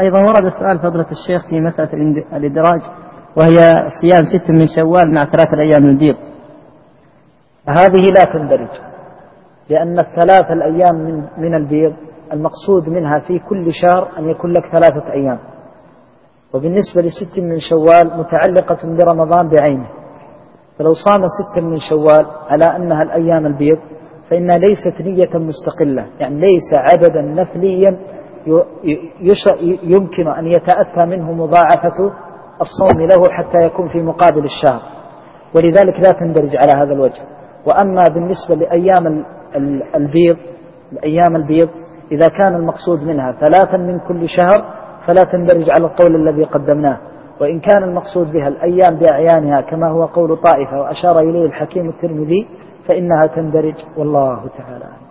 أيضا ورد السؤال فضلة الشيخ في مسألة الإدراج وهي صيام ست من شوال مع ثلاثة أيام البيض هذه لا تندرج لأن الثلاثة الأيام من, من البيض المقصود منها في كل شهر أن يكون لك ثلاثة أيام. وبالنسبة لست من شوال متعلقة برمضان بعينه. فلو صام ست من شوال على أنها الأيام البيض فإنها ليست نية مستقلة يعني ليس عددا نفليا يمكن أن يتأتى منه مضاعفة الصوم له حتى يكون في مقابل الشهر. ولذلك لا تندرج على هذا الوجه. وأما بالنسبة لأيام البيض الأيام البيض إذا كان المقصود منها ثلاثا من كل شهر فلا تندرج على القول الذي قدمناه. وإن كان المقصود بها الأيام بأعيانها كما هو قول طائفة وأشار إليه الحكيم الترمذي فإنها تندرج والله تعالى أعلم.